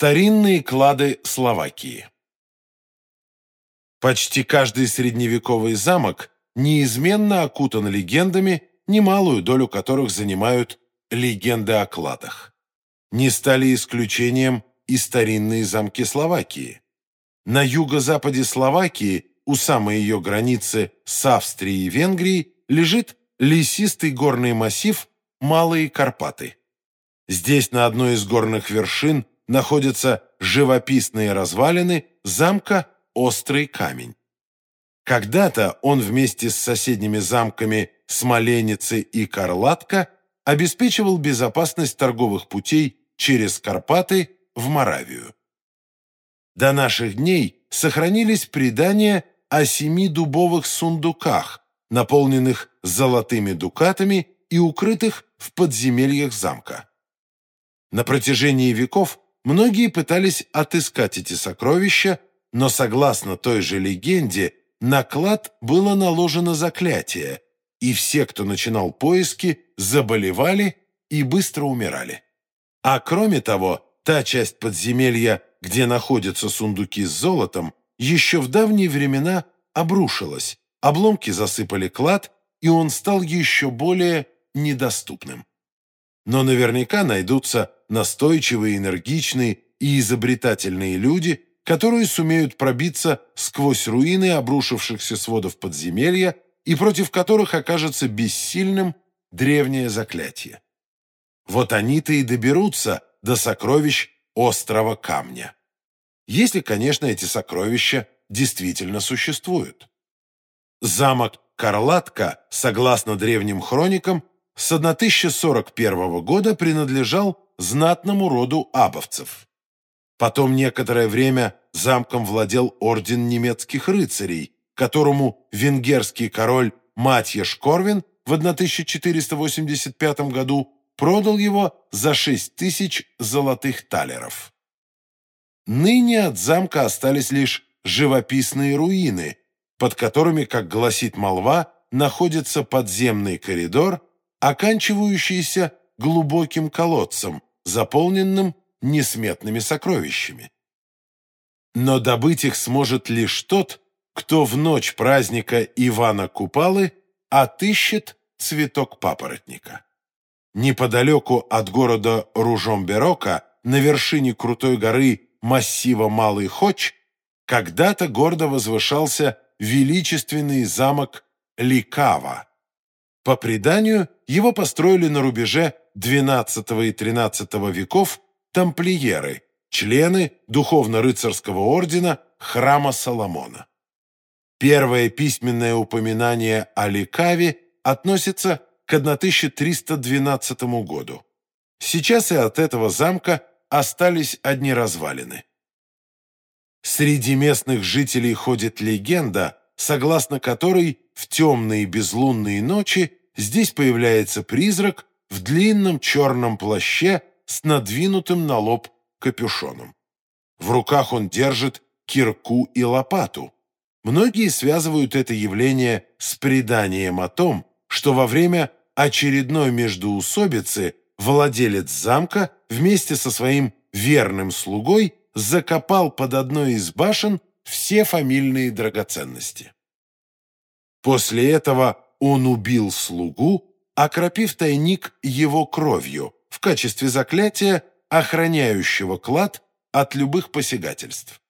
Старинные клады Словакии Почти каждый средневековый замок неизменно окутан легендами, немалую долю которых занимают легенды о кладах. Не стали исключением и старинные замки Словакии. На юго-западе Словакии, у самой ее границы с Австрией и Венгрией, лежит лесистый горный массив Малые Карпаты. Здесь на одной из горных вершин находятся живописные развалины замка Острый Камень. Когда-то он вместе с соседними замками Смоленицы и Карлатка обеспечивал безопасность торговых путей через Карпаты в Моравию. До наших дней сохранились предания о семи дубовых сундуках, наполненных золотыми дукатами и укрытых в подземельях замка. На протяжении веков многие пытались отыскать эти сокровища, но согласно той же легенде, на клад было наложено заклятие, и все, кто начинал поиски, заболевали и быстро умирали. А кроме того, та часть подземелья, где находятся сундуки с золотом, еще в давние времена обрушилась, обломки засыпали клад, и он стал еще более недоступным. Но наверняка найдутся настойчивые, энергичные и изобретательные люди, которые сумеют пробиться сквозь руины обрушившихся сводов подземелья и против которых окажется бессильным древнее заклятие. Вот они-то и доберутся до сокровищ острова Камня. Если, конечно, эти сокровища действительно существуют. Замок Карлатка, согласно древним хроникам, с 1041 года принадлежал знатному роду абовцев. Потом некоторое время замком владел орден немецких рыцарей, которому венгерский король Матья Шкорвин в 1485 году продал его за 6 тысяч золотых талеров. Ныне от замка остались лишь живописные руины, под которыми, как гласит молва, находится подземный коридор, оканчивающийся глубоким колодцем, заполненным несметными сокровищами. Но добыть их сможет лишь тот, кто в ночь праздника Ивана Купалы отыщет цветок папоротника. Неподалеку от города Ружомберока, на вершине крутой горы массива Малый Хоч, когда-то гордо возвышался величественный замок Ликава. По преданию, его построили на рубеже XII и XIII веков тамплиеры, члены духовно-рыцарского ордена храма Соломона. Первое письменное упоминание о Ликаве относится к 1312 году. Сейчас и от этого замка остались одни развалины. Среди местных жителей ходит легенда, согласно которой в темные безлунные ночи здесь появляется призрак в длинном черном плаще с надвинутым на лоб капюшоном. В руках он держит кирку и лопату. Многие связывают это явление с преданием о том, что во время очередной междоусобицы владелец замка вместе со своим верным слугой закопал под одной из башен все фамильные драгоценности. После этого он убил слугу, окропив тайник его кровью в качестве заклятия, охраняющего клад от любых посягательств.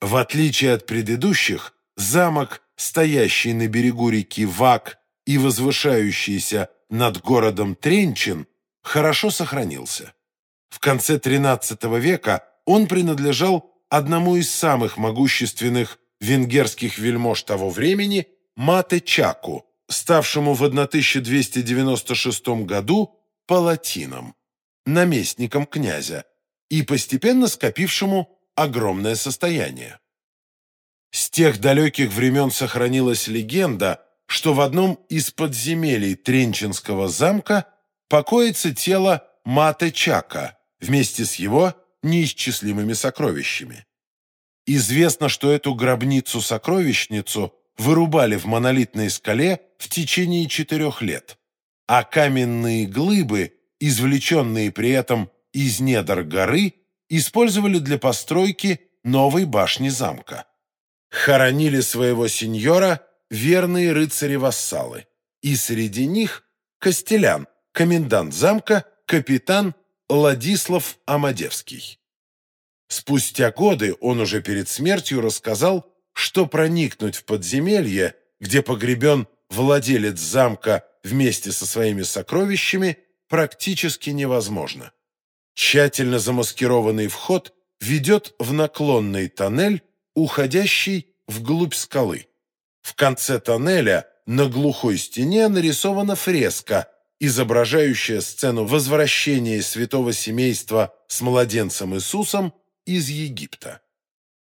В отличие от предыдущих, замок, стоящий на берегу реки Вак и возвышающийся над городом Тренчин, хорошо сохранился. В конце XIII века он принадлежал одному из самых могущественных венгерских вельмож того времени Мате Чаку, ставшему в 1296 году палатином, наместником князя, и постепенно скопившему огромное состояние. С тех далеких времен сохранилась легенда, что в одном из подземелий Тренчинского замка покоится тело Мате Чака вместе с его неисчислимыми сокровищами. Известно, что эту гробницу-сокровищницу вырубали в монолитной скале в течение четырех лет, а каменные глыбы, извлеченные при этом из недр горы, использовали для постройки новой башни замка. Хоронили своего сеньора верные рыцари-вассалы, и среди них Костелян, комендант замка, капитан Ладислав Амадевский. Спустя годы он уже перед смертью рассказал, что проникнуть в подземелье, где погребен владелец замка вместе со своими сокровищами, практически невозможно. Тщательно замаскированный вход ведет в наклонный тоннель, уходящий вглубь скалы. В конце тоннеля на глухой стене нарисована фреска, изображающая сцену возвращения святого семейства с младенцем Иисусом из Египта.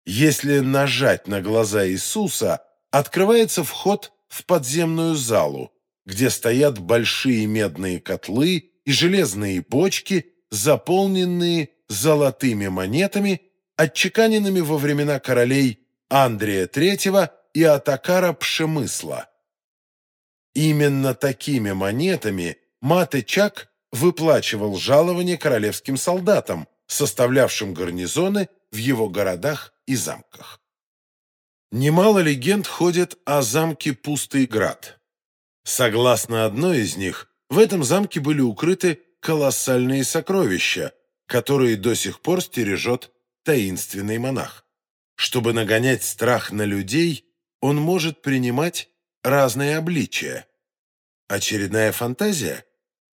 Если нажать на глаза Иисуса, открывается вход в подземную залу, где стоят большие медные котлы и железные бочки, заполненные золотыми монетами, отчеканенными во времена королей Андрея III и Атакара Пшемысла. Именно такими монетами Матычак выплачивал жалования королевским солдатам, составлявшим гарнизоны в его городах и замках. Немало легенд ходит о замке Пустый Град. Согласно одной из них, в этом замке были укрыты колоссальные сокровища, которые до сих пор стережет таинственный монах. Чтобы нагонять страх на людей, он может принимать разные обличия. Очередная фантазия?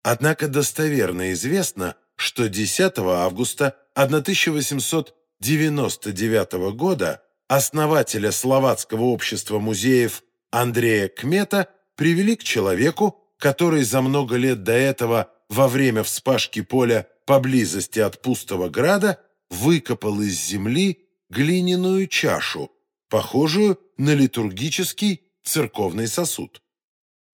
Однако достоверно известно, что 10 августа 1899 года основателя Словацкого общества музеев Андрея Кмета привели к человеку, который за много лет до этого во время вспашки поля поблизости от пустого града выкопал из земли глиняную чашу, похожую на литургический церковный сосуд.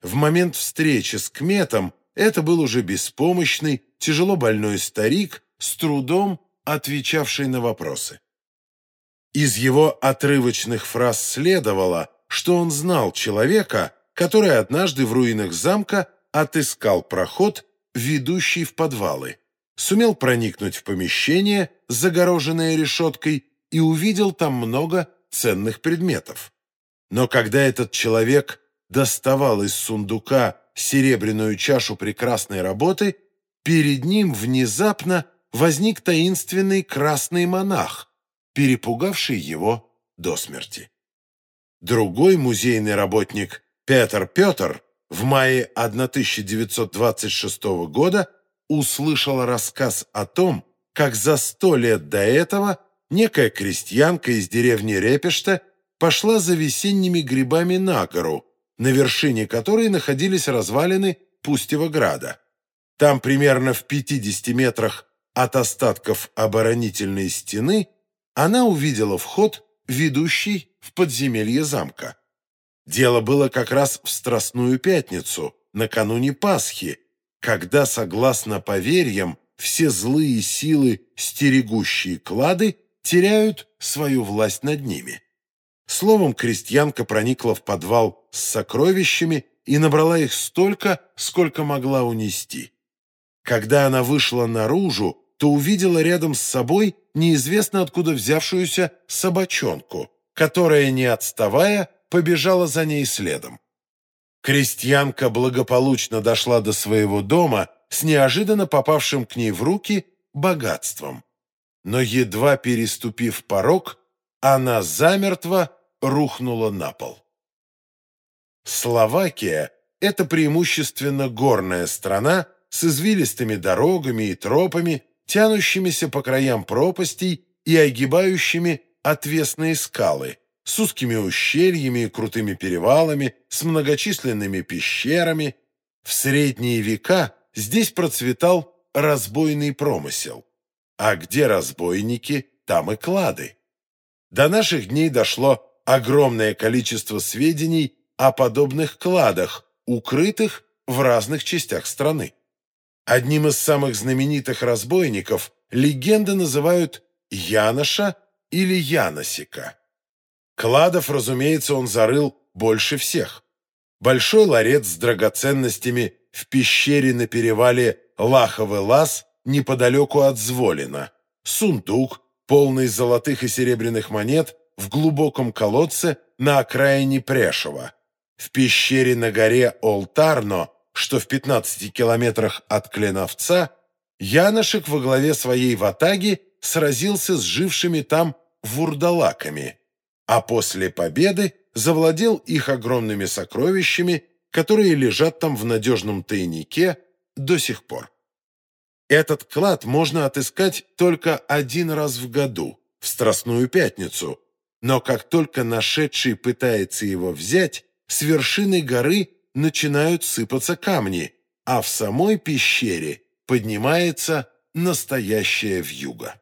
В момент встречи с Кметом это был уже беспомощный, тяжело больной старик, с трудом отвечавший на вопросы. Из его отрывочных фраз следовало, что он знал человека, который однажды в руинах замка отыскал проход, ведущий в подвалы, сумел проникнуть в помещение, загороженное решеткой, и увидел там много ценных предметов. Но когда этот человек доставал из сундука серебряную чашу прекрасной работы, перед ним внезапно возник таинственный красный монах, перепугавший его до смерти. Другой музейный работник Петр Петр в мае 1926 года услышал рассказ о том, как за сто лет до этого некая крестьянка из деревни Репешта пошла за весенними грибами на гору, на вершине которой находились развалины Пустева града. Там примерно в 50 метрах от остатков оборонительной стены она увидела вход, ведущий в подземелье замка. Дело было как раз в Страстную Пятницу, накануне Пасхи, когда, согласно поверьям, все злые силы, стерегущие клады, теряют свою власть над ними. Словом, крестьянка проникла в подвал с сокровищами и набрала их столько, сколько могла унести. Когда она вышла наружу, то увидела рядом с собой неизвестно откуда взявшуюся собачонку, которая, не отставая, побежала за ней следом. Крестьянка благополучно дошла до своего дома с неожиданно попавшим к ней в руки богатством. Но едва переступив порог, она замертво рухнула на пол. Словакия – это преимущественно горная страна с извилистыми дорогами и тропами, тянущимися по краям пропастей и огибающими отвесные скалы, с узкими ущельями и крутыми перевалами, с многочисленными пещерами. В средние века здесь процветал разбойный промысел. А где разбойники, там и клады. До наших дней дошло огромное количество сведений о подобных кладах, укрытых в разных частях страны. Одним из самых знаменитых разбойников легенды называют Яноша или Яносика. Кладов, разумеется, он зарыл больше всех. Большой ларец с драгоценностями в пещере на перевале Лаховый лаз неподалеку от Зволина. сундук, полный золотых и серебряных монет, в глубоком колодце на окраине Прешева. В пещере на горе Олтарно, что в 15 километрах от Кленовца, Яношек во главе своей ватаги сразился с жившими там вурдалаками, а после победы завладел их огромными сокровищами, которые лежат там в надежном тайнике до сих пор. Этот клад можно отыскать только один раз в году, в Страстную Пятницу, но как только нашедший пытается его взять, с вершины горы начинают сыпаться камни, а в самой пещере поднимается настоящая вьюга.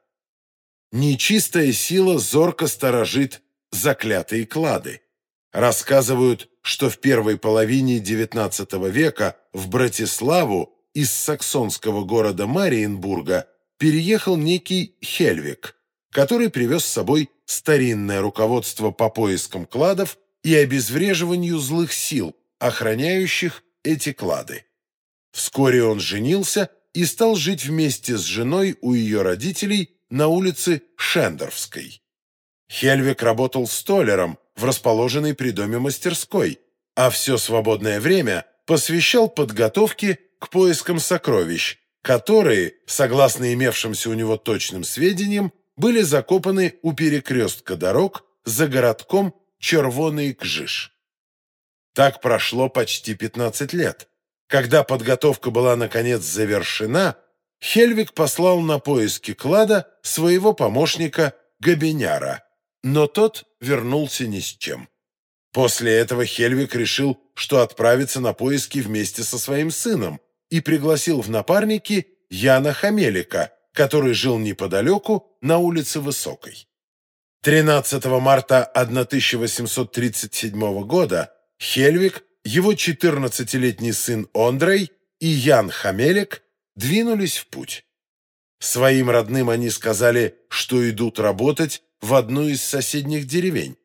Нечистая сила зорко сторожит заклятые клады. Рассказывают, что в первой половине XIX века в Братиславу из саксонского города Мариенбурга переехал некий Хельвик, который привез с собой старинное руководство по поискам кладов и обезвреживанию злых сил, охраняющих эти клады. Вскоре он женился и стал жить вместе с женой у ее родителей на улице Шендервской. Хельвик работал столером в расположенной при доме мастерской, а все свободное время посвящал подготовке к поискам сокровищ, которые, согласно имевшимся у него точным сведениям, были закопаны у перекрестка дорог за городком Червоный Кжиш. Так прошло почти 15 лет. Когда подготовка была наконец завершена, Хельвик послал на поиски клада своего помощника Габеняра, но тот вернулся ни с чем. После этого Хельвик решил, что отправится на поиски вместе со своим сыном и пригласил в напарники Яна Хамелика, который жил неподалеку на улице Высокой. 13 марта 1837 года Хельвик, его 14-летний сын Ондрей и Ян Хамелик двинулись в путь. Своим родным они сказали, что идут работать в одну из соседних деревень.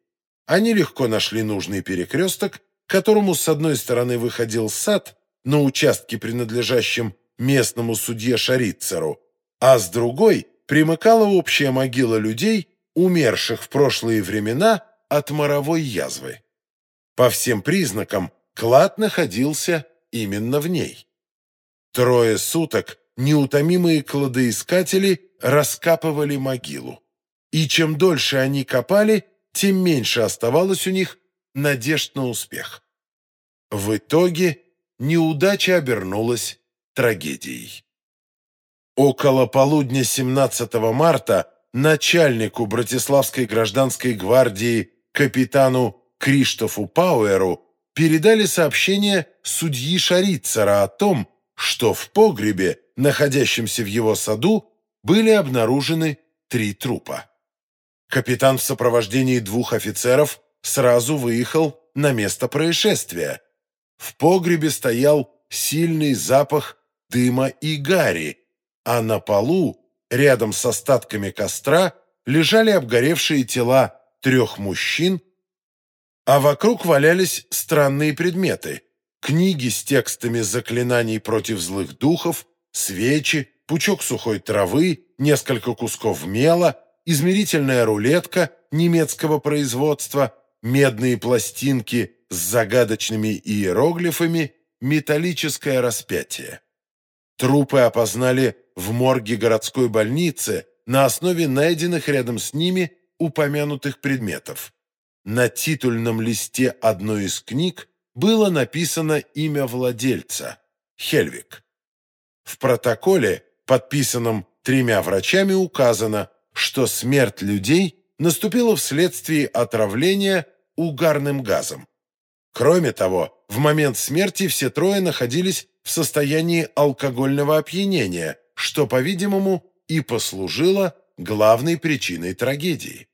Они легко нашли нужный перекресток, которому с одной стороны выходил сад на участке, принадлежащем местному судье Шарицеру, а с другой примыкала общая могила людей, умерших в прошлые времена от моровой язвы. По всем признакам, клад находился именно в ней. Трое суток неутомимые кладоискатели раскапывали могилу. И чем дольше они копали, тем меньше оставалось у них надежд на успех. В итоге неудача обернулась трагедией. Около полудня 17 марта начальнику Братиславской гражданской гвардии капитану Криштофу Пауэру передали сообщение судьи Шарицера о том, что в погребе, находящемся в его саду, были обнаружены три трупа. Капитан в сопровождении двух офицеров сразу выехал на место происшествия. В погребе стоял сильный запах дыма и гари, а на полу, рядом с остатками костра, лежали обгоревшие тела трех мужчин, а вокруг валялись странные предметы – книги с текстами заклинаний против злых духов, свечи, пучок сухой травы, несколько кусков мела, измерительная рулетка немецкого производства, медные пластинки с загадочными иероглифами, металлическое распятие. Трупы опознали в морге городской больницы на основе найденных рядом с ними упомянутых предметов. На титульном листе одной из книг было написано имя владельца – Хельвик. В протоколе, подписанном тремя врачами, указано, что смерть людей наступила вследствие отравления угарным газом. Кроме того, в момент смерти все трое находились в состоянии алкогольного опьянения, что, по-видимому, и послужило главной причиной трагедии.